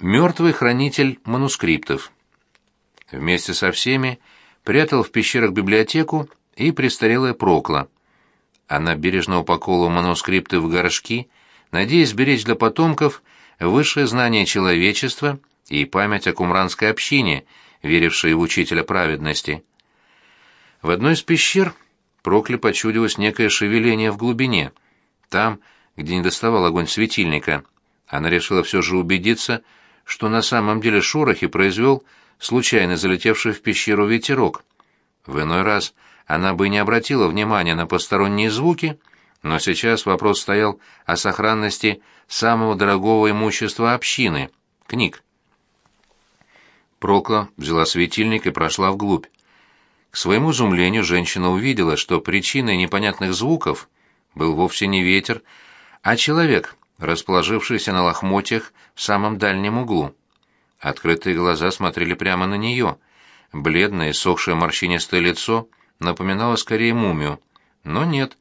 Мертвый хранитель манускриптов. Вместе со всеми прятал в пещерах библиотеку и престарелая Прокла. Она бережно упаковывала манускрипты в горшки, надеясь сберечь для потомков высшее знание человечества и память о кумранской общине, верившей в учителя праведности. В одной из пещер Прокле почудилось некое шевеление в глубине. Там, где не доставал огонь светильника, она решила все же убедиться, что на самом деле шорохи произвел случайно залетевший в пещеру ветерок. В иной раз она бы не обратила внимания на посторонние звуки, но сейчас вопрос стоял о сохранности самого дорогого имущества общины — книг. Прокла взяла светильник и прошла вглубь. К своему изумлению женщина увидела, что причиной непонятных звуков был вовсе не ветер, а человек, расположившийся на лохмотьях в самом дальнем углу. Открытые глаза смотрели прямо на нее. Бледное, сохшее морщинистое лицо напоминало скорее мумию. Но нет.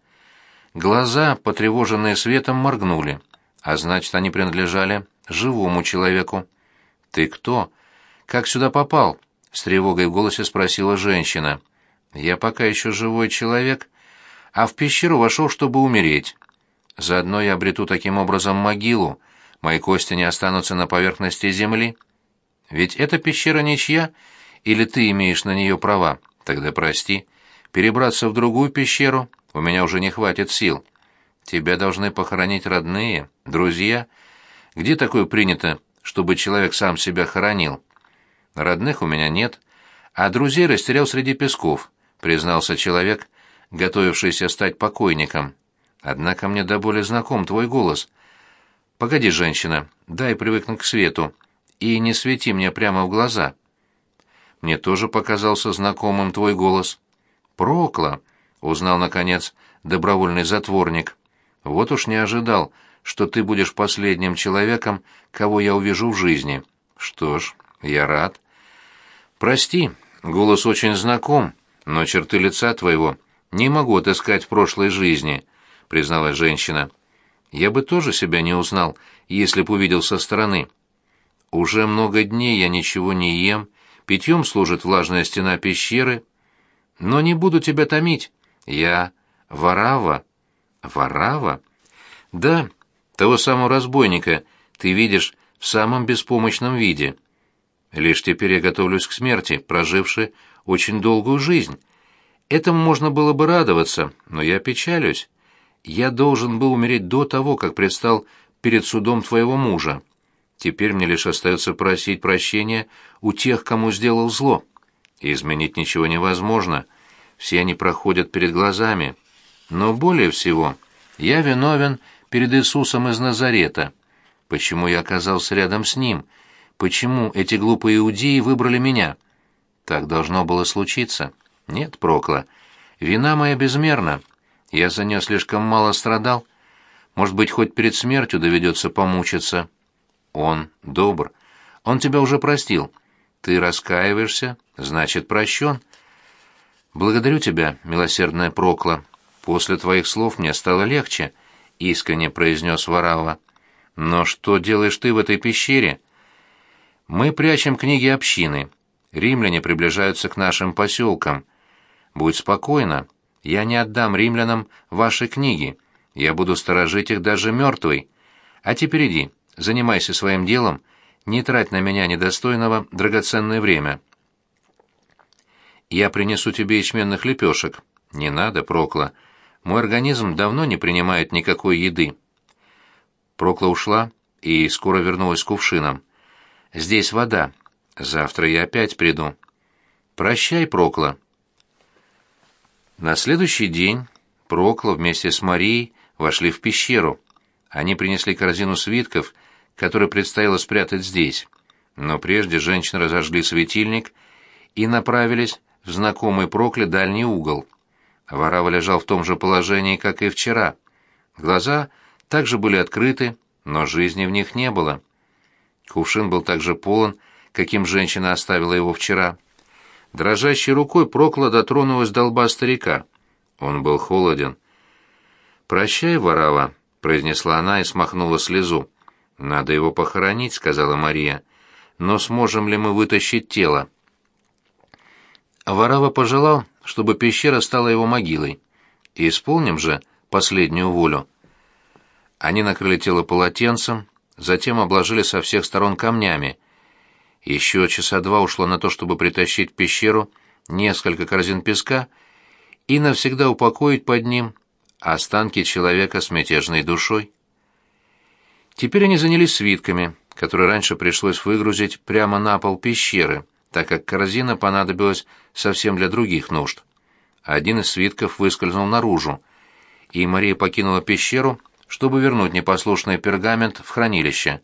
Глаза, потревоженные светом, моргнули, а значит, они принадлежали живому человеку. «Ты кто? Как сюда попал?» — с тревогой в голосе спросила женщина. «Я пока еще живой человек, а в пещеру вошел, чтобы умереть. Заодно я обрету таким образом могилу, мои кости не останутся на поверхности земли. Ведь эта пещера ничья, или ты имеешь на нее права? Тогда прости. Перебраться в другую пещеру у меня уже не хватит сил. Тебя должны похоронить родные, друзья. Где такое принято, чтобы человек сам себя хоронил? Родных у меня нет, а друзей растерял среди песков, признался человек, готовившийся стать покойником. Однако мне до боли знаком твой голос. Погоди, женщина, дай привыкнуть к свету, и не свети мне прямо в глаза. Мне тоже показался знакомым твой голос. Прокла, узнал наконец добровольный затворник. Вот уж не ожидал, что ты будешь последним человеком, кого я увижу в жизни. Что ж, я рад. Прости, голос очень знаком, но черты лица твоего не могу отыскать в прошлой жизни. — призналась женщина. «Я бы тоже себя не узнал, если б увидел со стороны. Уже много дней я ничего не ем, питьем служит влажная стена пещеры. Но не буду тебя томить. Я Варава». «Варава?» «Да, того самого разбойника ты видишь в самом беспомощном виде. Лишь теперь я готовлюсь к смерти, проживши очень долгую жизнь. Этому можно было бы радоваться, но я печалюсь. Я должен был умереть до того, как предстал перед судом твоего мужа. Теперь мне лишь остается просить прощения у тех, кому сделал зло. Изменить ничего невозможно. Все они проходят перед глазами. Но более всего я виновен перед Иисусом из Назарета. Почему я оказался рядом с ним? Почему эти глупые иудеи выбрали меня? Так должно было случиться. Нет, Прокла, вина моя безмерна. Я за нее слишком мало страдал. Может быть, хоть перед смертью доведется помучиться. Он добр. Он тебя уже простил. Ты раскаиваешься, значит, прощен. Благодарю тебя, милосердная Прокла. После твоих слов мне стало легче, — искренне произнес Варава. Но что делаешь ты в этой пещере? Мы прячем книги общины. Римляне приближаются к нашим поселкам. Будь спокойна. Я не отдам римлянам ваши книги. Я буду сторожить их даже мертвый. А теперь иди, занимайся своим делом, не трать на меня недостойного драгоценное время. Я принесу тебе ячменных лепешек. Не надо, Прокла. Мой организм давно не принимает никакой еды. Прокла ушла и скоро вернулась с кувшином. Здесь вода. Завтра я опять приду. Прощай, Прокла. На следующий день Прокла вместе с Марией вошли в пещеру. Они принесли корзину свитков, которые предстояло спрятать здесь. Но прежде женщины разожгли светильник и направились в знакомый Прокле дальний угол. Варава лежал в том же положении, как и вчера. Глаза также были открыты, но жизни в них не было. Кувшин был также полон, каким женщина оставила его вчера. Дрожащей рукой Прокла дотронулась до лба старика. Он был холоден. «Прощай, Варава», — произнесла она и смахнула слезу. «Надо его похоронить», — сказала Мария. «Но сможем ли мы вытащить тело?» Варава пожелал, чтобы пещера стала его могилой. И исполним же последнюю волю. Они накрыли тело полотенцем, затем обложили со всех сторон камнями. Еще часа два ушло на то, чтобы притащить в пещеру несколько корзин песка и навсегда упокоить под ним останки человека с мятежной душой. Теперь они занялись свитками, которые раньше пришлось выгрузить прямо на пол пещеры, так как корзина понадобилась совсем для других нужд. Один из свитков выскользнул наружу, и Мария покинула пещеру, чтобы вернуть непослушный пергамент в хранилище.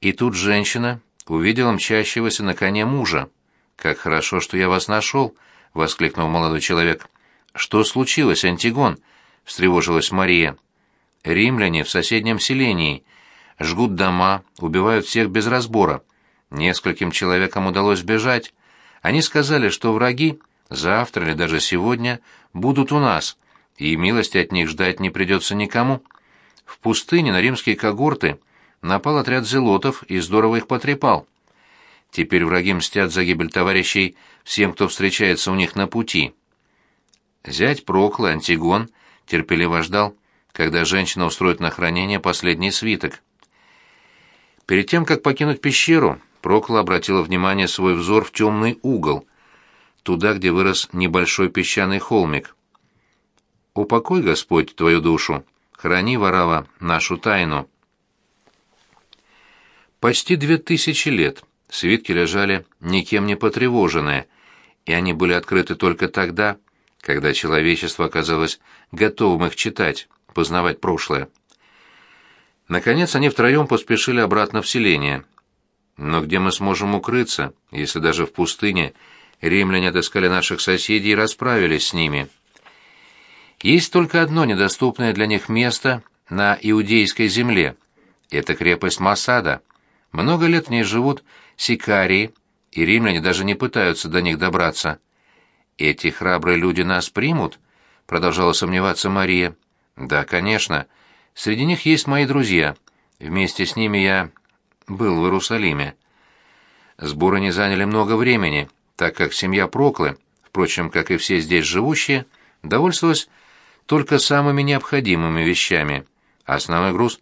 И тут женщина увидела мчащегося на коне мужа. «Как хорошо, что я вас нашел!» — воскликнул молодой человек. «Что случилось, Антигон?» — встревожилась Мария. «Римляне в соседнем селении. Жгут дома, убивают всех без разбора. Нескольким человекам удалось сбежать. Они сказали, что враги завтра или даже сегодня будут у нас, и милости от них ждать не придется никому. В пустыне на римские когорты напал отряд зелотов и здорово их потрепал. Теперь враги мстят за гибель товарищей всем, кто встречается у них на пути. Зять Прокла, Антигон, терпеливо ждал, когда женщина устроит на хранение последний свиток. Перед тем, как покинуть пещеру, Прокла обратила внимание свой взор в темный угол, туда, где вырос небольшой песчаный холмик. «Упокой, Господь, твою душу, храни, ворава, нашу тайну». Почти две тысячи лет свитки лежали никем не потревоженные, и они были открыты только тогда, когда человечество оказалось готовым их читать, познавать прошлое. Наконец они втроем поспешили обратно в селение. Но где мы сможем укрыться, если даже в пустыне римляне отыскали наших соседей и расправились с ними? Есть только одно недоступное для них место на иудейской земле. Это крепость Масада. Много лет в ней живут сикарии, и римляне даже не пытаются до них добраться. «Эти храбрые люди нас примут?» — продолжала сомневаться Мария. «Да, конечно. Среди них есть мои друзья. Вместе с ними я был в Иерусалиме. Сборы не заняли много времени, так как семья Проклы, впрочем, как и все здесь живущие, довольствовалась только самыми необходимыми вещами. Основной груз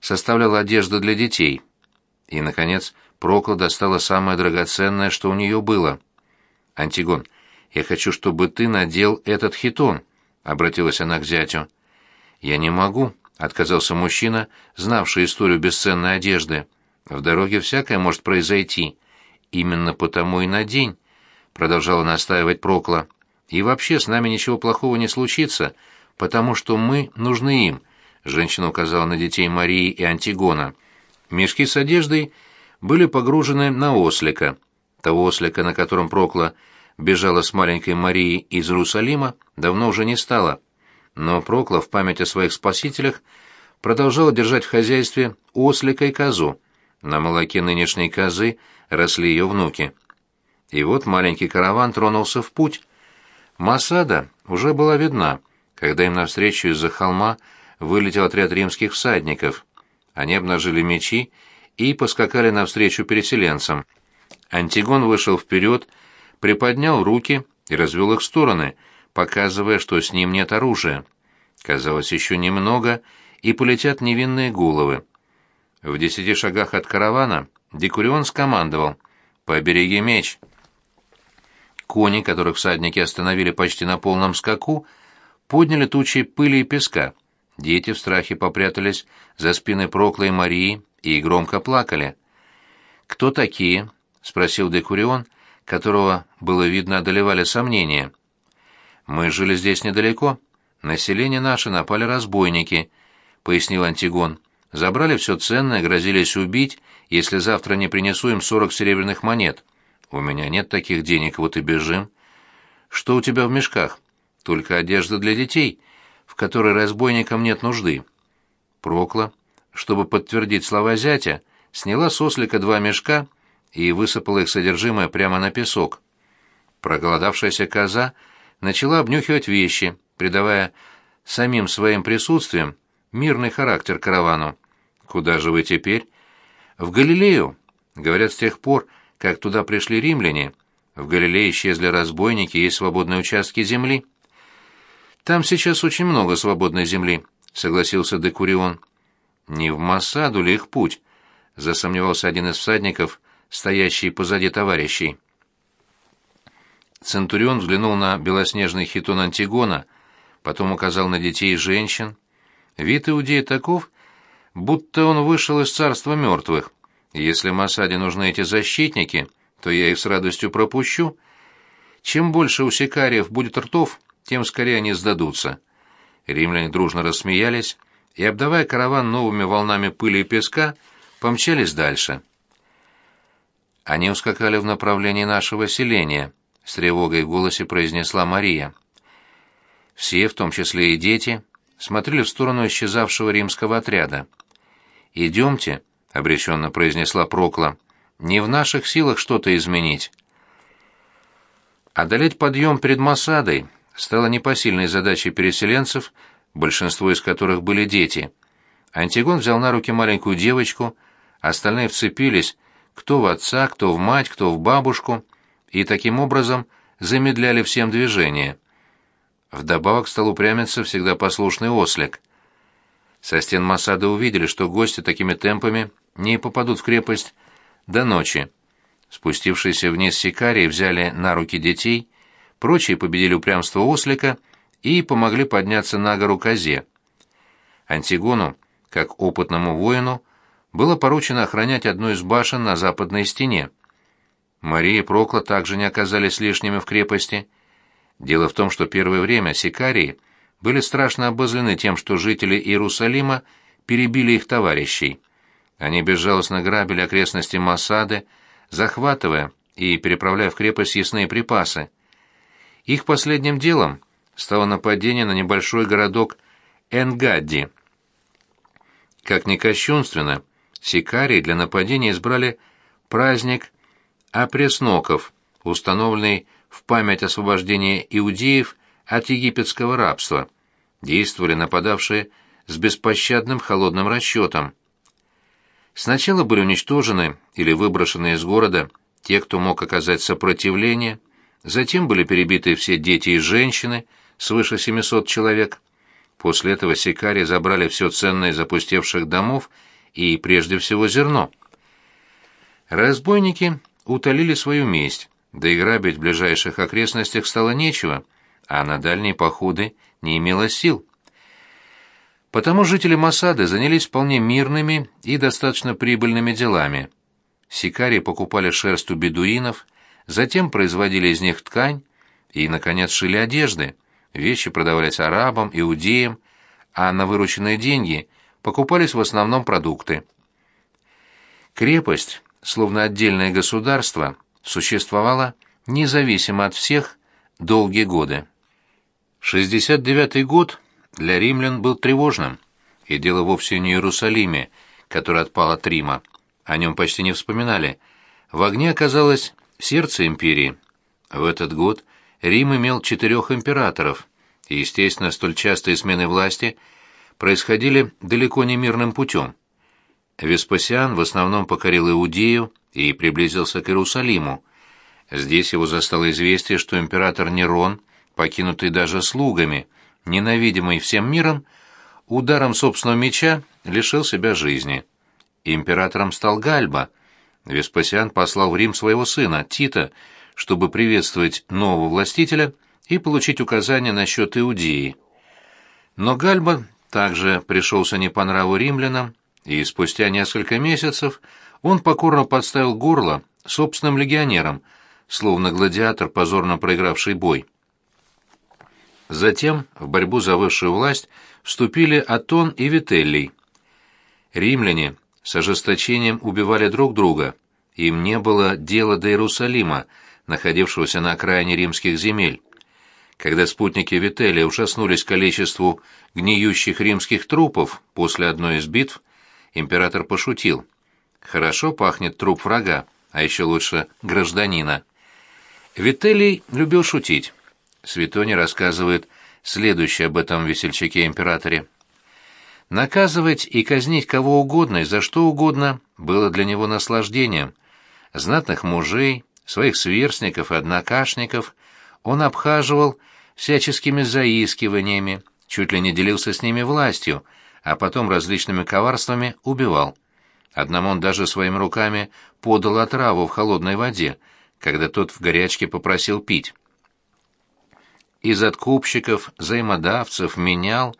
составлял одежда для детей. И, наконец, Прокла достала самое драгоценное, что у нее было. «Антигон, я хочу, чтобы ты надел этот хитон», — обратилась она к зятю. «Я не могу», — отказался мужчина, знавший историю бесценной одежды. В дороге всякое может произойти. Именно потому и на день, продолжала настаивать Прокла. И вообще с нами ничего плохого не случится, потому что мы нужны им. Женщина указала на детей Марии и Антигона. Мешки с одеждой были погружены на ослика. Того ослика, на котором Прокла бежала с маленькой Марией из Иерусалима, давно уже не стало. Но Прокла в память о своих спасителях продолжала держать в хозяйстве ослика и козу. На молоке нынешней козы росли ее внуки. И вот маленький караван тронулся в путь. Масада уже была видна, когда им навстречу из-за холма вылетел отряд римских всадников. Они обнажили мечи и поскакали навстречу переселенцам. Антигон вышел вперед, приподнял руки и развел их в стороны, показывая, что с ним нет оружия. Казалось, еще немного, и полетят невинные головы. В десяти шагах от каравана Декурион скомандовал «Побереги меч». Кони, которых всадники остановили почти на полном скаку, подняли тучи пыли и песка. Дети в страхе попрятались за спины Проклой Марии и громко плакали. «Кто такие?» — спросил Декурион, которого было видно одолевали сомнения. «Мы жили здесь недалеко. Население наше напали разбойники», — пояснил Антигон. Забрали все ценное, грозились убить, если завтра не принесу им сорок серебряных монет. У меня нет таких денег, вот и бежим. Что у тебя в мешках? Только одежда для детей, в которой разбойникам нет нужды. Прокла, чтобы подтвердить слова зятя, сняла с ослика два мешка и высыпала их содержимое прямо на песок. Проголодавшаяся коза начала обнюхивать вещи, придавая самим своим присутствием мирный характер каравану. Куда же вы теперь? В Галилею. Говорят, с тех пор, как туда пришли римляне, в Галилее исчезли разбойники, есть свободные участки земли. Там сейчас очень много свободной земли, согласился Декурион. Не в Массаду ли их путь? засомневался один из всадников, стоящий позади товарищей. Центурион взглянул на белоснежный хитон Антигона, потом указал на детей и женщин. Вид иудея таков, будто он вышел из царства мертвых. Если Масаде нужны эти защитники, то я их с радостью пропущу. Чем больше у сикариев будет ртов, тем скорее они сдадутся. Римляне дружно рассмеялись и, обдавая караван новыми волнами пыли и песка, помчались дальше. Они ускакали в направлении нашего селения, с тревогой в голосе произнесла Мария. Все, в том числе и дети, смотрели в сторону исчезавшего римского отряда. «Идемте», — обреченно произнесла Прокла, — «не в наших силах что-то изменить». Одолеть подъем перед Масадой стало непосильной задачей переселенцев, большинство из которых были дети. Антигон взял на руки маленькую девочку, остальные вцепились, кто в отца, кто в мать, кто в бабушку, и таким образом замедляли всем движение. Вдобавок стал упрямиться всегда послушный ослик. Со стен Масада увидели, что гости такими темпами не попадут в крепость до ночи. Спустившиеся вниз сикарии взяли на руки детей, прочие победили упрямство ослика и помогли подняться на гору козе. Антигону, как опытному воину, было поручено охранять одну из башен на западной стене. Мария и Прокла также не оказались лишними в крепости. Дело в том, что первое время сикарии были страшно обозлены тем, что жители Иерусалима перебили их товарищей. Они безжалостно грабили окрестности Масады, захватывая и переправляя в крепость ясные припасы. Их последним делом стало нападение на небольшой городок Энгадди. Как ни кощунственно, сикарии для нападения избрали праздник Апресноков, установленный в память освобождения иудеев от египетского рабства. Действовали нападавшие с беспощадным холодным расчетом. Сначала были уничтожены или выброшены из города те, кто мог оказать сопротивление, затем были перебиты все дети и женщины, свыше 700 человек. После этого сикари забрали все ценное из опустевших домов и, прежде всего, зерно. Разбойники утолили свою месть, да и грабить в ближайших окрестностях стало нечего, а на дальние походы не имело сил. Потому жители Масады занялись вполне мирными и достаточно прибыльными делами. Сикарии покупали шерсть у бедуинов, затем производили из них ткань и, наконец, шили одежды. Вещи продавались арабам, иудеям, а на вырученные деньги покупались в основном продукты. Крепость, словно отдельное государство, существовала независимо от всех долгие годы. 69-й год для римлян был тревожным, и дело вовсе не в Иерусалиме, который отпал от Рима. О нем почти не вспоминали. В огне оказалось сердце империи. В этот год Рим имел четырех императоров, и, естественно, столь частые смены власти – происходили далеко не мирным путем. Веспасиан в основном покорил Иудею и приблизился к Иерусалиму. Здесь его застало известие, что император Нерон, покинутый даже слугами, ненавидимый всем миром, ударом собственного меча лишил себя жизни. Императором стал Гальба. Веспасиан послал в Рим своего сына, Тита, чтобы приветствовать нового властителя и получить указания насчет Иудеи. Но Гальба также пришелся не по нраву римлянам, и спустя несколько месяцев он покорно подставил горло собственным легионерам, словно гладиатор, позорно проигравший бой. Затем в борьбу за высшую власть вступили Атон и Вителлий. Римляне с ожесточением убивали друг друга, им не было дела до Иерусалима, находившегося на окраине римских земель. Когда спутники Вителия ужаснулись количеству гниющих римских трупов после одной из битв, император пошутил. «Хорошо пахнет труп врага, а еще лучше гражданина». Вителий любил шутить. Светоний рассказывает следующее об этом весельчаке-императоре. Наказывать и казнить кого угодно и за что угодно было для него наслаждением. Знатных мужей, своих сверстников и однокашников он обхаживал всяческими заискиваниями, чуть ли не делился с ними властью, а потом различными коварствами убивал. Одному он даже своими руками подал отраву в холодной воде, когда тот в горячке попросил пить. Из откупщиков, взаимодавцев, менял,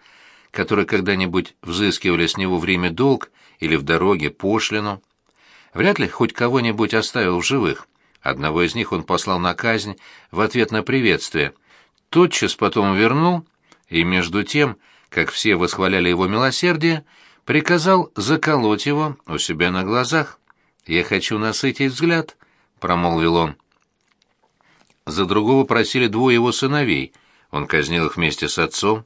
которые когда-нибудь взыскивали с него время долг или в дороге пошлину. Вряд ли хоть кого-нибудь оставил в живых. Одного из них он послал на казнь в ответ на приветствие. Тотчас потом вернул, и между тем, как все восхваляли его милосердие, приказал заколоть его у себя на глазах. «Я хочу насытить взгляд», — промолвил он. За другого просили двое его сыновей, он казнил их вместе с отцом.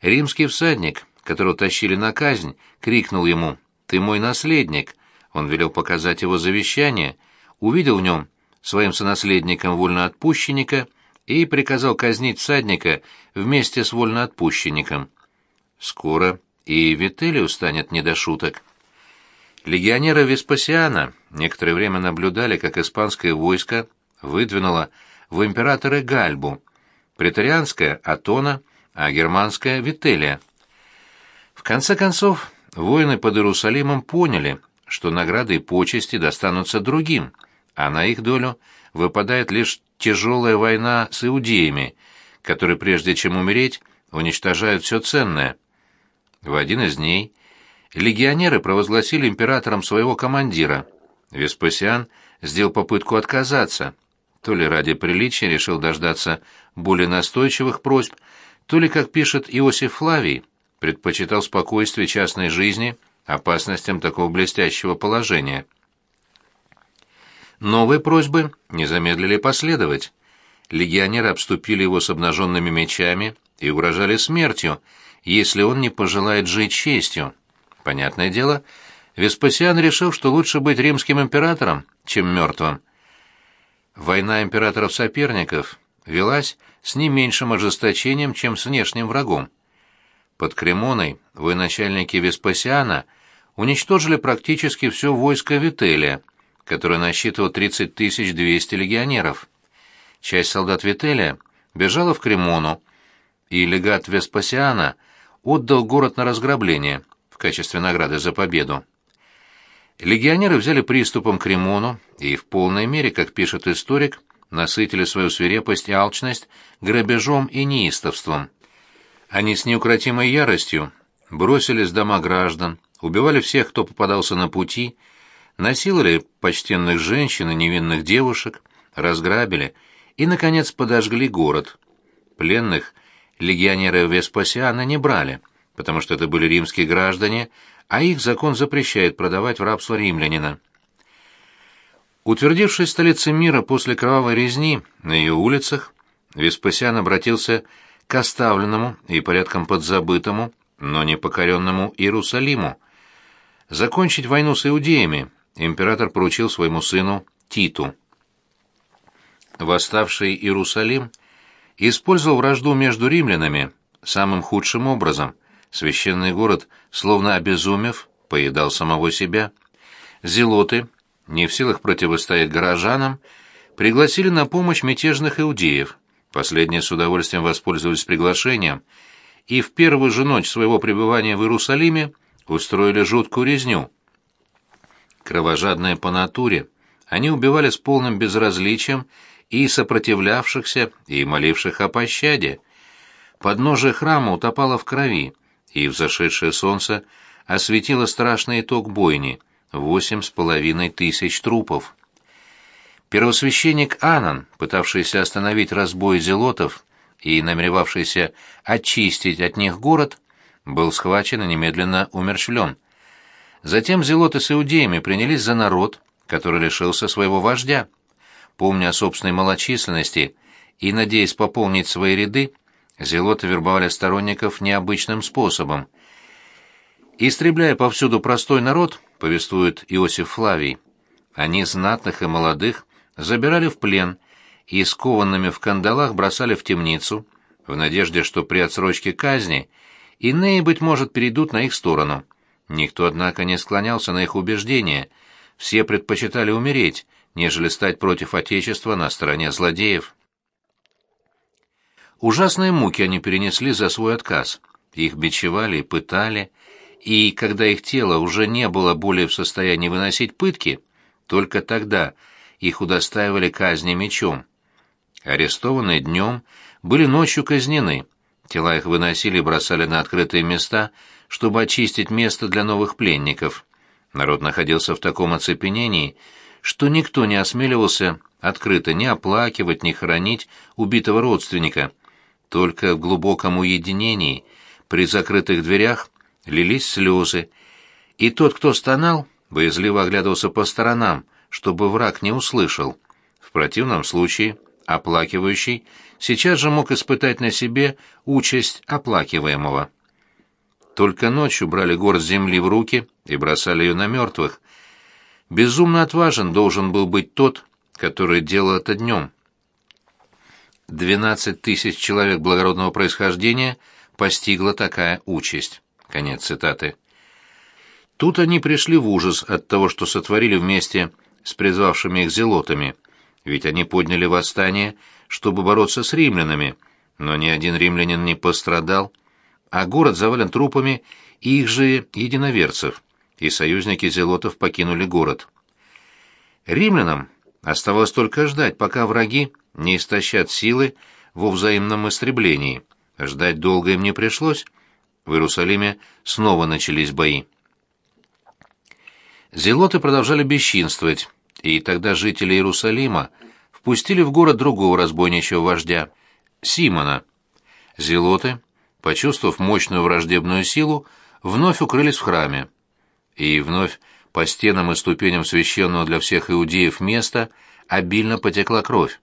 Римский всадник, которого тащили на казнь, крикнул ему «Ты мой наследник!» Он велел показать его завещание, увидел в нем своим сонаследником вольноотпущенника и приказал казнить всадника вместе с вольноотпущенником. Скоро и Вителию станет не до шуток. Легионеры Веспасиана некоторое время наблюдали, как испанское войско выдвинуло в императоры Гальбу, претарианское — Атона, а германское — Вителия. В конце концов, воины под Иерусалимом поняли, что награды и почести достанутся другим, а на их долю выпадает лишь тяжелая война с иудеями, которые, прежде чем умереть, уничтожают все ценное — в один из дней легионеры провозгласили императором своего командира. Веспасиан сделал попытку отказаться. То ли ради приличия решил дождаться более настойчивых просьб, то ли, как пишет Иосиф Флавий, предпочитал спокойствие частной жизни опасностям такого блестящего положения. Новые просьбы не замедлили последовать. Легионеры обступили его с обнаженными мечами и угрожали смертью, если он не пожелает жить честью. Понятное дело, Веспасиан решил, что лучше быть римским императором, чем мертвым. Война императоров-соперников велась с не меньшим ожесточением, чем с внешним врагом. Под Кремоной военачальники Веспасиана уничтожили практически все войско Вителия, которое насчитывало 30 200 легионеров. Часть солдат Вителия бежала в Кремону, и легат Веспасиана – отдал город на разграбление в качестве награды за победу. Легионеры взяли приступом к Римону и в полной мере, как пишет историк, насытили свою свирепость и алчность грабежом и неистовством. Они с неукротимой яростью бросились в дома граждан, убивали всех, кто попадался на пути, насиловали почтенных женщин и невинных девушек, разграбили и, наконец, подожгли город. Пленных легионеры Веспасиана не брали, потому что это были римские граждане, а их закон запрещает продавать в рабство римлянина. Утвердившись в столице мира после кровавой резни на ее улицах, Веспасиан обратился к оставленному и порядком подзабытому, но непокоренному Иерусалиму. Закончить войну с иудеями император поручил своему сыну Титу. Восставший Иерусалим использовал вражду между римлянами самым худшим образом. Священный город, словно обезумев, поедал самого себя. Зелоты, не в силах противостоять горожанам, пригласили на помощь мятежных иудеев. Последние с удовольствием воспользовались приглашением и в первую же ночь своего пребывания в Иерусалиме устроили жуткую резню. Кровожадные по натуре, они убивали с полным безразличием и сопротивлявшихся, и моливших о пощаде. Подножие храма утопало в крови, и взошедшее солнце осветило страшный итог бойни — восемь с половиной тысяч трупов. Первосвященник Анан, пытавшийся остановить разбой зелотов и намеревавшийся очистить от них город, был схвачен и немедленно умерщвлен. Затем зелоты с иудеями принялись за народ, который лишился своего вождя. Помня о собственной малочисленности и надеясь пополнить свои ряды, зелоты вербовали сторонников необычным способом. Истребляя повсюду простой народ, повествует Иосиф Флавий, они знатных и молодых забирали в плен и скованными в кандалах бросали в темницу, в надежде, что при отсрочке казни Иные, быть может, перейдут на их сторону. Никто, однако, не склонялся на их убеждения. Все предпочитали умереть, нежели стать против Отечества на стороне злодеев. Ужасные муки они перенесли за свой отказ. Их бичевали и пытали, и когда их тело уже не было более в состоянии выносить пытки, только тогда их удостаивали казни мечом. Арестованные днем были ночью казнены, тела их выносили и бросали на открытые места, чтобы очистить место для новых пленников. Народ находился в таком оцепенении, что никто не осмеливался открыто ни оплакивать, ни хоронить убитого родственника. Только в глубоком уединении, при закрытых дверях, лились слезы, и тот, кто стонал, боязливо оглядывался по сторонам, чтобы враг не услышал. В противном случае оплакивающий сейчас же мог испытать на себе участь оплакиваемого. Только ночью брали горсть земли в руки и бросали ее на мертвых. Безумно отважен должен был быть тот, который делал это днем. Двенадцать тысяч человек благородного происхождения постигла такая участь. Конец цитаты. Тут они пришли в ужас от того, что сотворили вместе с призвавшими их зелотами, ведь они подняли восстание, чтобы бороться с римлянами, но ни один римлянин не пострадал, а город завален трупами их же единоверцев, и союзники зелотов покинули город. Римлянам оставалось только ждать, пока враги не истощат силы во взаимном истреблении. Ждать долго им не пришлось. В Иерусалиме снова начались бои. Зелоты продолжали бесчинствовать, и тогда жители Иерусалима впустили в город другого разбойничьего вождя, Симона. Зелоты, почувствовав мощную враждебную силу, вновь укрылись в храме. И вновь по стенам и ступеням священного для всех иудеев места обильно потекла кровь.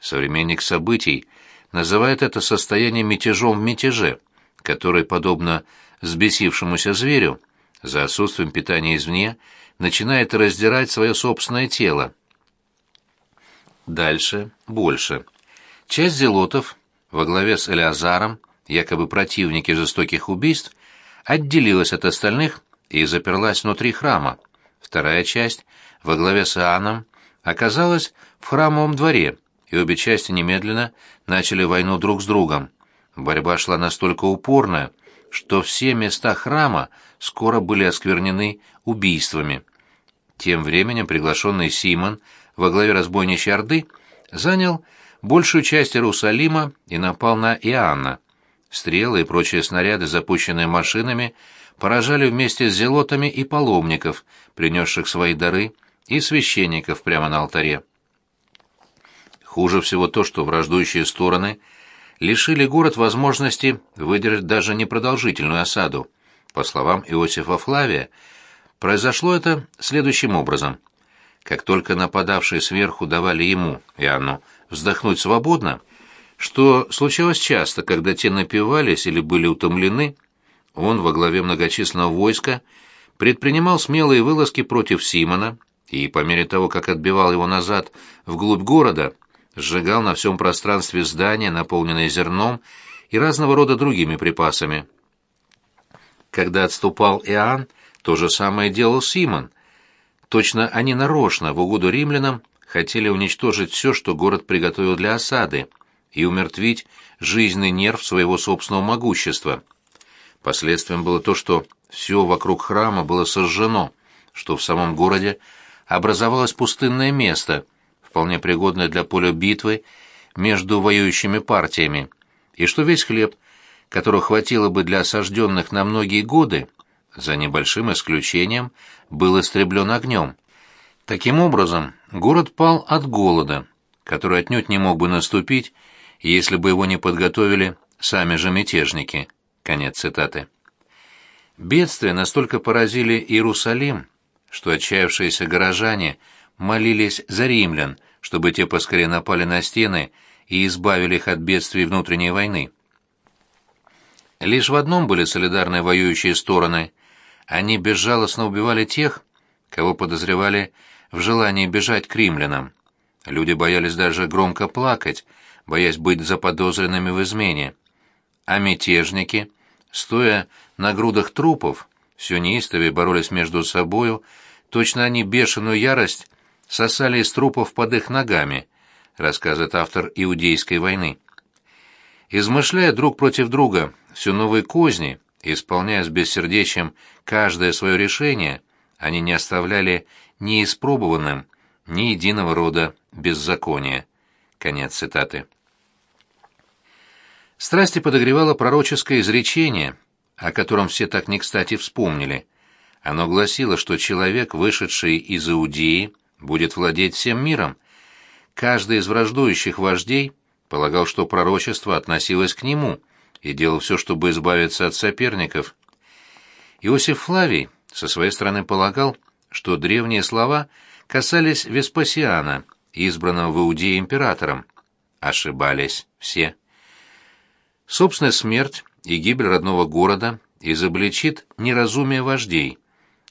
Современник событий называет это состояние мятежом в мятеже, который, подобно взбесившемуся зверю, за отсутствием питания извне, начинает раздирать свое собственное тело. Дальше больше. Часть зелотов во главе с Элиазаром, якобы противники жестоких убийств, отделилась от остальных и заперлась внутри храма. Вторая часть во главе с Иоанном оказалась в храмовом дворе, и обе части немедленно начали войну друг с другом. Борьба шла настолько упорная, что все места храма скоро были осквернены убийствами. Тем временем приглашенный Симон во главе разбойничьей орды занял большую часть Иерусалима и напал на Иоанна. Стрелы и прочие снаряды, запущенные машинами, поражали вместе с зелотами и паломников, принесших свои дары, и священников прямо на алтаре. Хуже всего то, что враждующие стороны лишили город возможности выдержать даже непродолжительную осаду. По словам Иосифа Флавия, произошло это следующим образом. Как только нападавшие сверху давали ему, Иоанну, вздохнуть свободно, что случалось часто, когда те напивались или были утомлены, он во главе многочисленного войска предпринимал смелые вылазки против Симона и, по мере того, как отбивал его назад вглубь города, сжигал на всем пространстве здания, наполненные зерном и разного рода другими припасами. Когда отступал Иоанн, то же самое делал Симон. Точно они нарочно, в угоду римлянам, хотели уничтожить все, что город приготовил для осады, и умертвить жизненный нерв своего собственного могущества. Последствием было то, что все вокруг храма было сожжено, что в самом городе образовалось пустынное место, вполне пригодное для поля битвы между воюющими партиями, и что весь хлеб, которого хватило бы для осажденных на многие годы, за небольшим исключением, был истреблен огнем. Таким образом, город пал от голода, который отнюдь не мог бы наступить, если бы его не подготовили сами же мятежники. Конец цитаты. Бедствия настолько поразили Иерусалим, что отчаявшиеся горожане молились за римлян, чтобы те поскорее напали на стены и избавили их от бедствий внутренней войны. Лишь в одном были солидарны воюющие стороны. Они безжалостно убивали тех, кого подозревали в желании бежать к римлянам. Люди боялись даже громко плакать, боясь быть заподозренными в измене. А мятежники стоя на грудах трупов, все неистовее боролись между собою, точно они бешеную ярость сосали из трупов под их ногами, рассказывает автор «Иудейской войны». Измышляя друг против друга все новые козни, исполняя с бессердечием каждое свое решение, они не оставляли неиспробованным ни единого рода беззакония. Конец цитаты. Страсти подогревало пророческое изречение, о котором все так не кстати вспомнили. Оно гласило, что человек, вышедший из Иудеи, будет владеть всем миром. Каждый из враждующих вождей полагал, что пророчество относилось к нему, и делал все, чтобы избавиться от соперников. Иосиф Флавий со своей стороны полагал, что древние слова касались Веспасиана, избранного в Иудее императором. Ошибались все. Собственная смерть и гибель родного города изобличит неразумие вождей.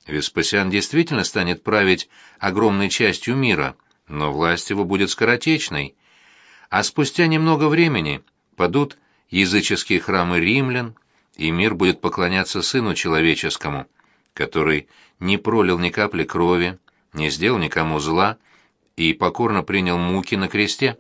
Веспасиан действительно станет править огромной частью мира, но власть его будет скоротечной. А спустя немного времени падут языческие храмы римлян, и мир будет поклоняться Сыну Человеческому, который не пролил ни капли крови, не сделал никому зла и покорно принял муки на кресте.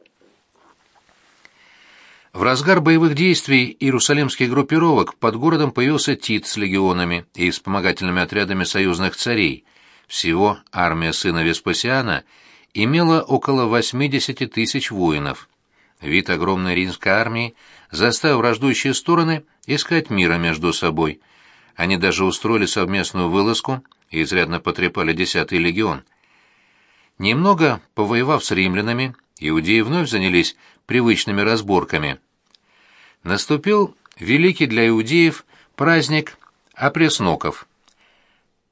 В разгар боевых действий иерусалимских группировок под городом появился Тит с легионами и вспомогательными отрядами союзных царей. Всего армия сына Веспасиана имела около 80 тысяч воинов. Вид огромной римской армии заставил враждующие стороны искать мира между собой. Они даже устроили совместную вылазку и изрядно потрепали десятый легион. Немного повоевав с римлянами, иудеи вновь занялись привычными разборками. Наступил великий для иудеев праздник опресноков.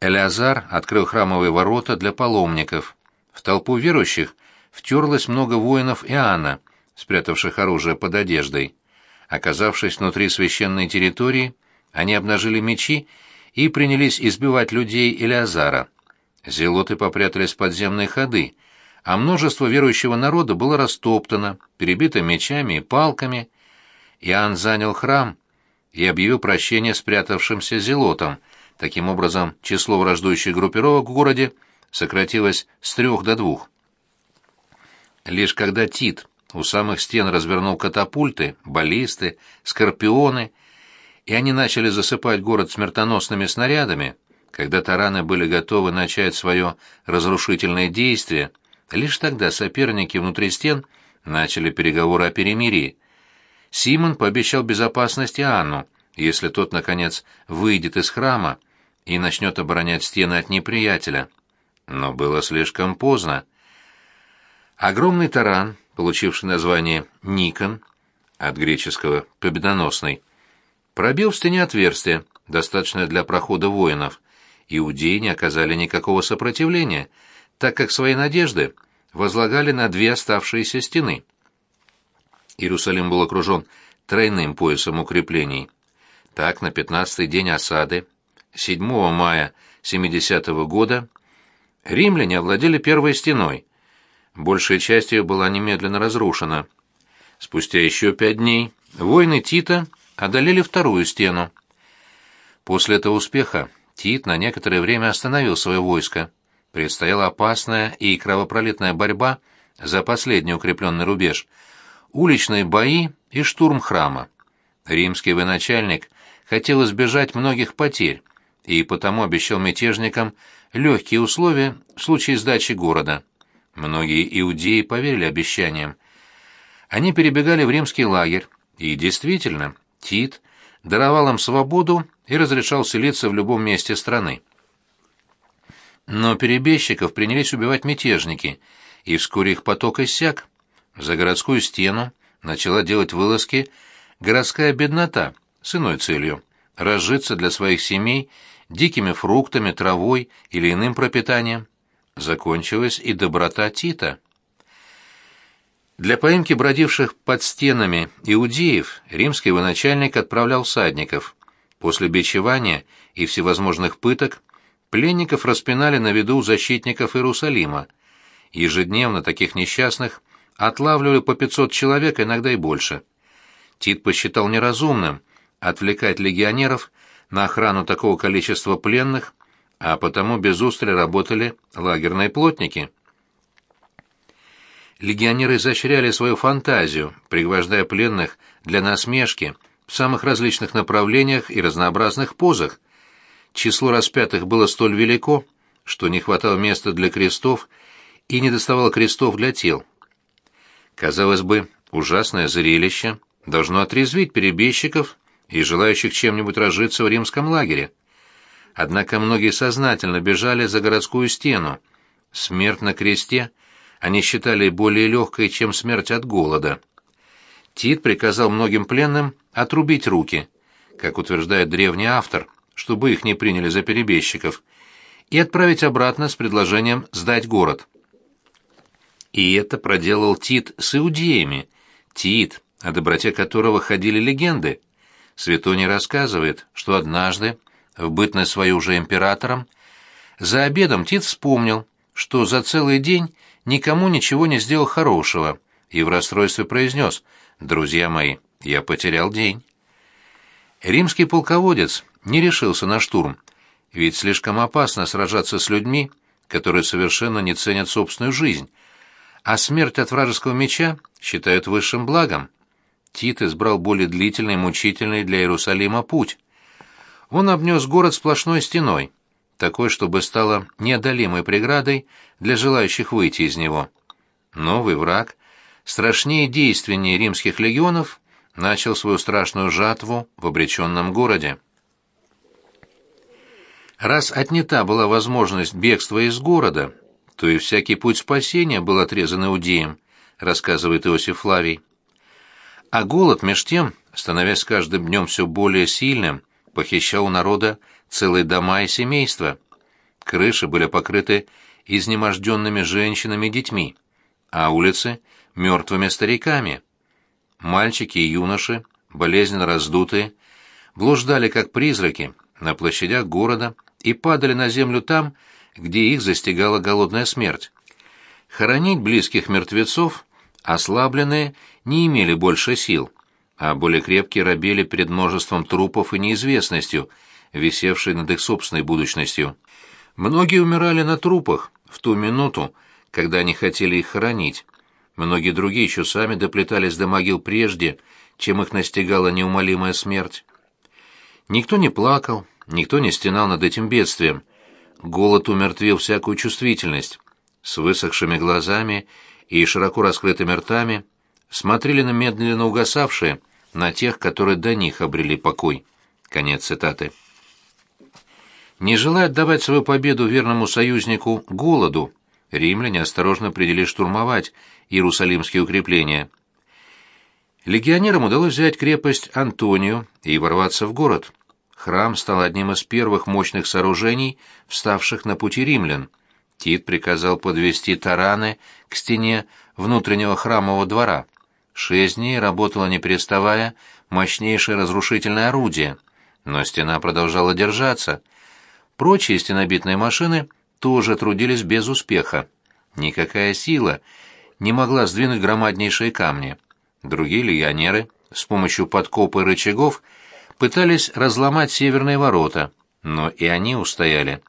Элеазар открыл храмовые ворота для паломников. В толпу верующих втерлось много воинов Иоанна, спрятавших оружие под одеждой. Оказавшись внутри священной территории, они обнажили мечи и принялись избивать людей Элеазара. Зелоты попрятались в подземные ходы, а множество верующего народа было растоптано, перебито мечами и палками. Иоанн занял храм и объявил прощение спрятавшимся зелотам. Таким образом, число враждующих группировок в городе сократилось с трех до двух. Лишь когда Тит у самых стен развернул катапульты, баллисты, скорпионы, и они начали засыпать город смертоносными снарядами, когда тараны были готовы начать свое разрушительное действие, лишь тогда соперники внутри стен начали переговоры о перемирии. Симон пообещал безопасность Иоанну, если тот, наконец, выйдет из храма и начнет оборонять стены от неприятеля. Но было слишком поздно. Огромный таран, получивший название Никон, от греческого «победоносный», пробил в стене отверстие, достаточное для прохода воинов, иудеи не оказали никакого сопротивления, так как свои надежды возлагали на две оставшиеся стены. Иерусалим был окружен тройным поясом укреплений. Так, на пятнадцатый день осады, 7 мая 70 -го года, римляне овладели первой стеной. Большая часть ее была немедленно разрушена. Спустя еще пять дней воины Тита одолели вторую стену. После этого успеха Тит на некоторое время остановил свое войско. Предстояла опасная и кровопролитная борьба за последний укрепленный рубеж, уличные бои и штурм храма. Римский военачальник хотел избежать многих потерь и потому обещал мятежникам легкие условия в случае сдачи города. Многие иудеи поверили обещаниям. Они перебегали в римский лагерь, и действительно, Тит даровал им свободу и разрешал селиться в любом месте страны. Но перебежчиков принялись убивать мятежники, и вскоре их поток иссяк. За городскую стену начала делать вылазки городская беднота с иной целью – разжиться для своих семей дикими фруктами, травой или иным пропитанием. Закончилась и доброта Тита. Для поимки бродивших под стенами иудеев римский военачальник отправлял всадников. После бичевания и всевозможных пыток пленников распинали на виду защитников Иерусалима. Ежедневно таких несчастных отлавливали по 500 человек, иногда и больше. Тит посчитал неразумным отвлекать легионеров на охрану такого количества пленных, а потому без устали работали лагерные плотники. Легионеры изощряли свою фантазию, пригвождая пленных для насмешки в самых различных направлениях и разнообразных позах. Число распятых было столь велико, что не хватало места для крестов и не доставало крестов для тел. Казалось бы, ужасное зрелище должно отрезвить перебежчиков и желающих чем-нибудь разжиться в римском лагере. Однако многие сознательно бежали за городскую стену. Смерть на кресте они считали более легкой, чем смерть от голода. Тит приказал многим пленным отрубить руки, как утверждает древний автор, чтобы их не приняли за перебежчиков, и отправить обратно с предложением сдать город. И это проделал Тит с иудеями, Тит, о доброте которого ходили легенды. Светоний рассказывает, что однажды, в бытность свою уже императором, за обедом Тит вспомнил, что за целый день никому ничего не сделал хорошего, и в расстройстве произнес «Друзья мои, я потерял день». Римский полководец не решился на штурм, ведь слишком опасно сражаться с людьми, которые совершенно не ценят собственную жизнь, а смерть от вражеского меча считают высшим благом. Тит избрал более длительный и мучительный для Иерусалима путь. Он обнес город сплошной стеной, такой, чтобы стало неодолимой преградой для желающих выйти из него. Новый враг, страшнее и римских легионов, начал свою страшную жатву в обреченном городе. Раз отнята была возможность бегства из города, то и всякий путь спасения был отрезан иудеям, рассказывает Иосиф Флавий. А голод, меж тем, становясь каждым днем все более сильным, похищал у народа целые дома и семейства. Крыши были покрыты изнеможденными женщинами и детьми, а улицы — мертвыми стариками. Мальчики и юноши, болезненно раздутые, блуждали как призраки на площадях города и падали на землю там, где их застигала голодная смерть. Хоронить близких мертвецов ослабленные не имели больше сил, а более крепкие робели перед множеством трупов и неизвестностью, висевшей над их собственной будущностью. Многие умирали на трупах в ту минуту, когда они хотели их хоронить. Многие другие еще сами доплетались до могил прежде, чем их настигала неумолимая смерть. Никто не плакал, никто не стенал над этим бедствием, Голод умертвил всякую чувствительность. С высохшими глазами и широко раскрытыми ртами смотрели на медленно угасавшие, на тех, которые до них обрели покой. Конец цитаты. Не желая отдавать свою победу верному союзнику голоду, римляне осторожно принялись штурмовать иерусалимские укрепления. Легионерам удалось взять крепость Антонию и ворваться в город. Храм стал одним из первых мощных сооружений, вставших на пути римлян. Тит приказал подвести тараны к стене внутреннего храмового двора. Шесть дней работало не переставая мощнейшее разрушительное орудие, но стена продолжала держаться. Прочие стенобитные машины тоже трудились без успеха. Никакая сила не могла сдвинуть громаднейшие камни. Другие легионеры с помощью подкопа и рычагов – пытались разломать северные ворота, но и они устояли.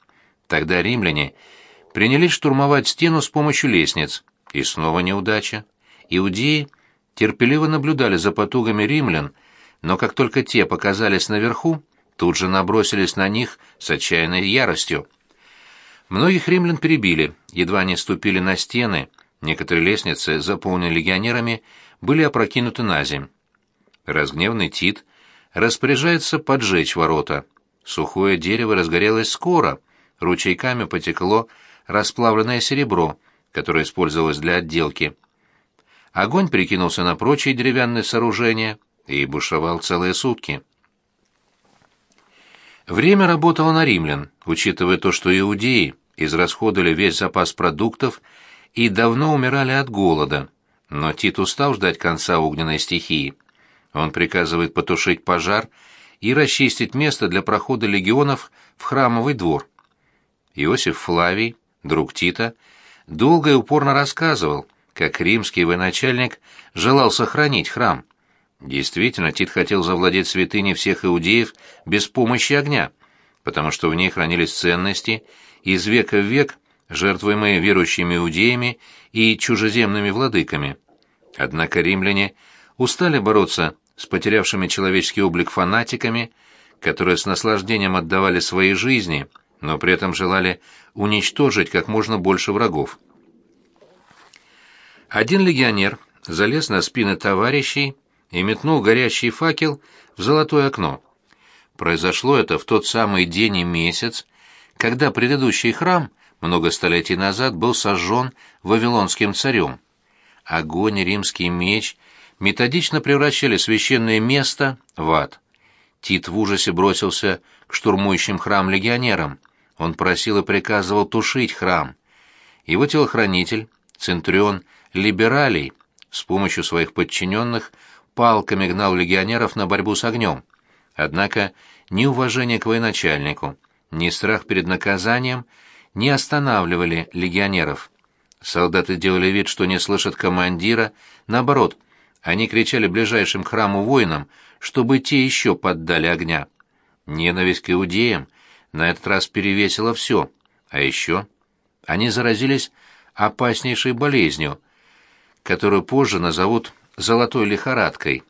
Тогда римляне принялись штурмовать стену с помощью лестниц, и снова неудача. Иудеи терпеливо наблюдали за потугами римлян, но как только те показались наверху, тут же набросились на них с отчаянной яростью. Многих римлян перебили, едва они ступили на стены, некоторые лестницы, заполненные легионерами, были опрокинуты на земь. Разгневанный Тит распоряжается поджечь ворота. Сухое дерево разгорелось скоро, ручейками потекло расплавленное серебро, которое использовалось для отделки. Огонь перекинулся на прочие деревянные сооружения и бушевал целые сутки. Время работало на римлян, учитывая то, что иудеи израсходовали весь запас продуктов и давно умирали от голода, но Тит устал ждать конца огненной стихии. Он приказывает потушить пожар и расчистить место для прохода легионов в храмовый двор. Иосиф Флавий, друг Тита, долго и упорно рассказывал, как римский военачальник желал сохранить храм. Действительно, Тит хотел завладеть святыней всех иудеев без помощи огня, потому что в ней хранились ценности, из века в век жертвуемые верующими иудеями и чужеземными владыками. Однако римляне устали бороться с потерявшими человеческий облик фанатиками, которые с наслаждением отдавали свои жизни, но при этом желали уничтожить как можно больше врагов. Один легионер залез на спины товарищей и метнул горящий факел в золотое окно. Произошло это в тот самый день и месяц, когда предыдущий храм много столетий назад был сожжен вавилонским царем. Огонь и римский меч методично превращали священное место в ад. Тит в ужасе бросился к штурмующим храм легионерам. Он просил и приказывал тушить храм. Его телохранитель, центурион Либералий, с помощью своих подчиненных палками гнал легионеров на борьбу с огнем. Однако ни уважение к военачальнику, ни страх перед наказанием не останавливали легионеров. Солдаты делали вид, что не слышат командира, наоборот, они кричали ближайшим к храму воинам, чтобы те еще поддали огня. Ненависть к иудеям на этот раз перевесила все, а еще они заразились опаснейшей болезнью, которую позже назовут «золотой лихорадкой».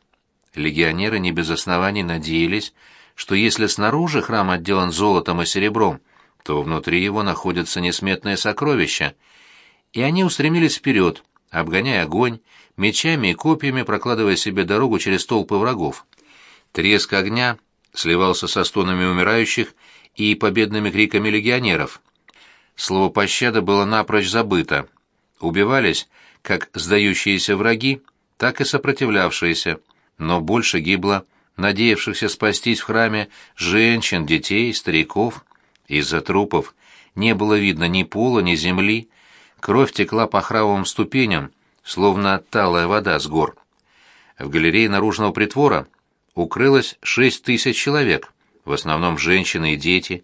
Легионеры не без оснований надеялись, что если снаружи храм отделан золотом и серебром, то внутри его находятся несметные сокровища, и они устремились вперед, обгоняя огонь, мечами и копьями прокладывая себе дорогу через толпы врагов. Треск огня сливался со стонами умирающих и победными криками легионеров. Слово «пощада» было напрочь забыто. Убивались как сдающиеся враги, так и сопротивлявшиеся, но больше гибло надеявшихся спастись в храме женщин, детей, стариков. Из-за трупов не было видно ни пола, ни земли, кровь текла по храмовым ступеням, словно талая вода с гор. В галерее наружного притвора укрылось шесть тысяч человек, в основном женщины и дети.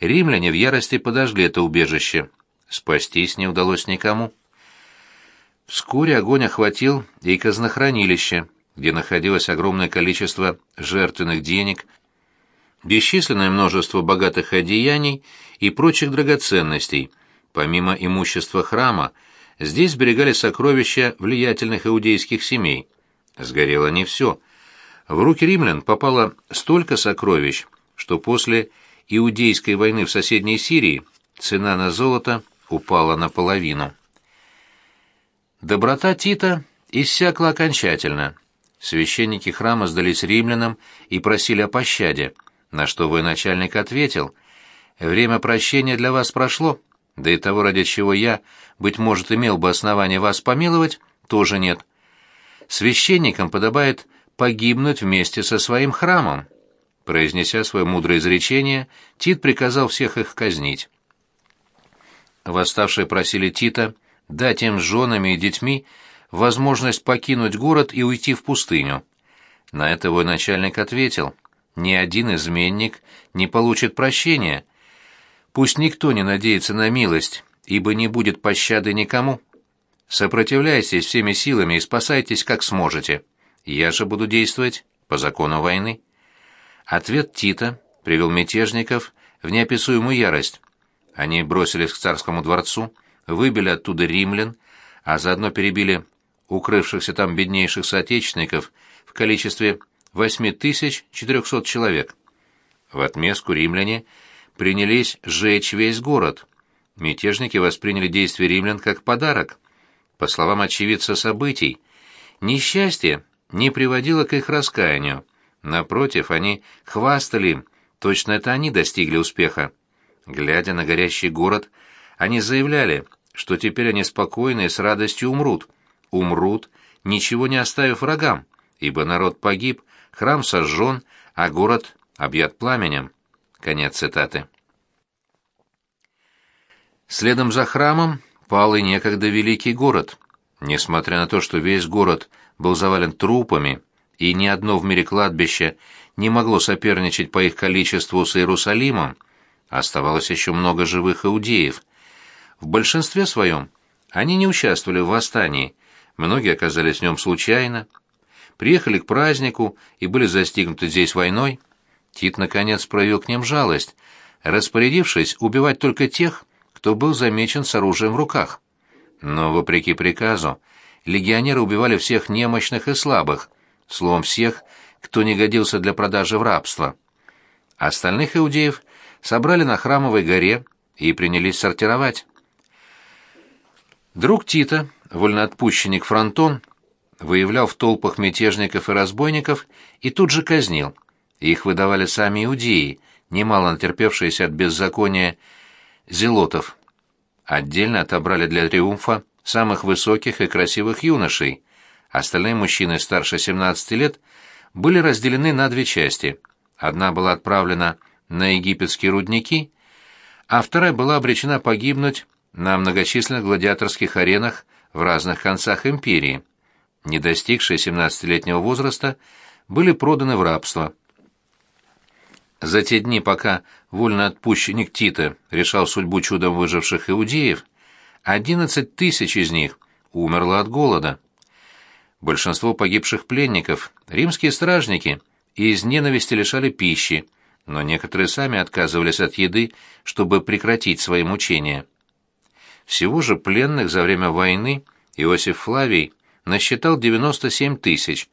Римляне в ярости подожгли это убежище. Спастись не удалось никому. Вскоре огонь охватил и казнохранилище, где находилось огромное количество жертвенных денег, бесчисленное множество богатых одеяний и прочих драгоценностей. Помимо имущества храма, здесь сберегали сокровища влиятельных иудейских семей. Сгорело не все. В руки римлян попало столько сокровищ, что после Иудейской войны в соседней Сирии цена на золото упала наполовину. Доброта Тита иссякла окончательно. Священники храма сдались римлянам и просили о пощаде, на что военачальник ответил, «Время прощения для вас прошло, да и того, ради чего я, быть может, имел бы основание вас помиловать, тоже нет. Священникам подобает погибнуть вместе со своим храмом». Произнеся свое мудрое изречение, Тит приказал всех их казнить. Восставшие просили Тита дать им с женами и детьми возможность покинуть город и уйти в пустыню. На это военачальник ответил, ни один изменник не получит прощения. Пусть никто не надеется на милость, ибо не будет пощады никому. Сопротивляйтесь всеми силами и спасайтесь как сможете. Я же буду действовать по закону войны. Ответ Тита привел мятежников в неописуемую ярость. Они бросились к царскому дворцу, выбили оттуда римлян, а заодно перебили укрывшихся там беднейших соотечественников в количестве 8400 человек. В отместку римляне принялись сжечь весь город. Мятежники восприняли действия римлян как подарок. По словам очевидца событий, несчастье не приводило к их раскаянию. Напротив, они хвастали точно это они достигли успеха. Глядя на горящий город, они заявляли – что теперь они спокойно и с радостью умрут. Умрут, ничего не оставив врагам, ибо народ погиб, храм сожжен, а город объят пламенем. Конец цитаты. Следом за храмом пал и некогда великий город. Несмотря на то, что весь город был завален трупами, и ни одно в мире кладбище не могло соперничать по их количеству с Иерусалимом, оставалось еще много живых иудеев, в большинстве своем они не участвовали в восстании, многие оказались в нем случайно. приехали к празднику и были застигнуты здесь войной, Тит наконец проявил к ним жалость, распорядившись убивать только тех, кто был замечен с оружием в руках. Но, вопреки приказу, легионеры убивали всех немощных и слабых, словом, всех, кто не годился для продажи в рабство. Остальных иудеев собрали на Храмовой горе и принялись сортировать. Друг Тита, вольноотпущенник Фронтон, выявлял в толпах мятежников и разбойников и тут же казнил. Их выдавали сами иудеи, немало натерпевшиеся от беззакония зелотов. Отдельно отобрали для триумфа самых высоких и красивых юношей. Остальные мужчины старше 17 лет были разделены на две части. Одна была отправлена на египетские рудники, а вторая была обречена погибнуть на многочисленных гладиаторских аренах в разных концах империи. Не достигшие 17-летнего возраста были проданы в рабство. За те дни, пока вольноотпущенник Тита решал судьбу чудом выживших иудеев, 11 тысяч из них умерло от голода. Большинство погибших пленников римские стражники из ненависти лишали пищи, но некоторые сами отказывались от еды, чтобы прекратить свои мучения. Всего же пленных за время войны Иосиф Флавий насчитал 97 тысяч,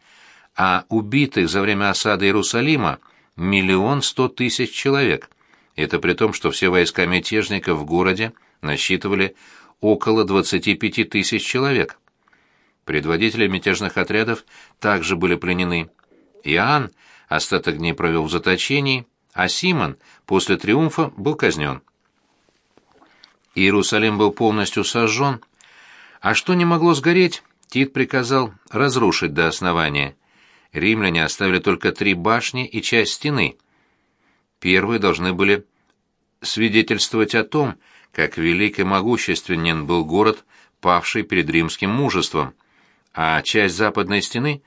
а убитых за время осады Иерусалима миллион сто тысяч человек. Это при том, что все войска мятежников в городе насчитывали около 25 тысяч человек. Предводители мятежных отрядов также были пленены. Иоанн остаток дней провел в заточении, а Симон после триумфа был казнен. Иерусалим был полностью сожжен, а что не могло сгореть, Тит приказал разрушить до основания. Римляне оставили только три башни и часть стены. Первые должны были свидетельствовать о том, как велик и могущественен был город, павший перед римским мужеством, а часть западной стены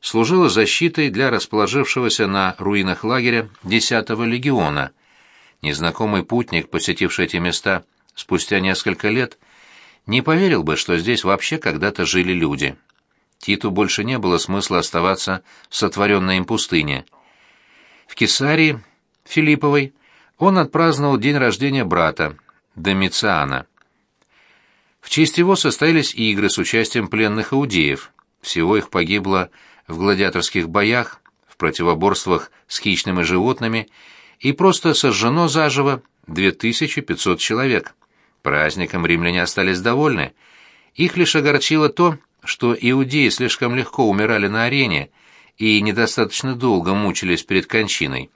служила защитой для расположившегося на руинах лагеря 10-го легиона. Незнакомый путник, посетивший эти места спустя несколько лет, не поверил бы, что здесь вообще когда-то жили люди. Титу больше не было смысла оставаться в сотворенной им пустыне. В Кесарии, Филипповой, он отпраздновал день рождения брата, Домициана. В честь его состоялись игры с участием пленных иудеев. Всего их погибло в гладиаторских боях, в противоборствах с хищными животными и просто сожжено заживо 2500 человек. Праздником римляне остались довольны. Их лишь огорчило то, что иудеи слишком легко умирали на арене и недостаточно долго мучились перед кончиной.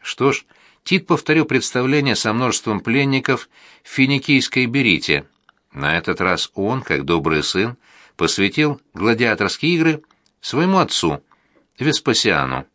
Что ж, Тит повторил представление со множеством пленников в финикийской Берите. На этот раз он, как добрый сын, посвятил гладиаторские игры своему отцу, Веспасиану.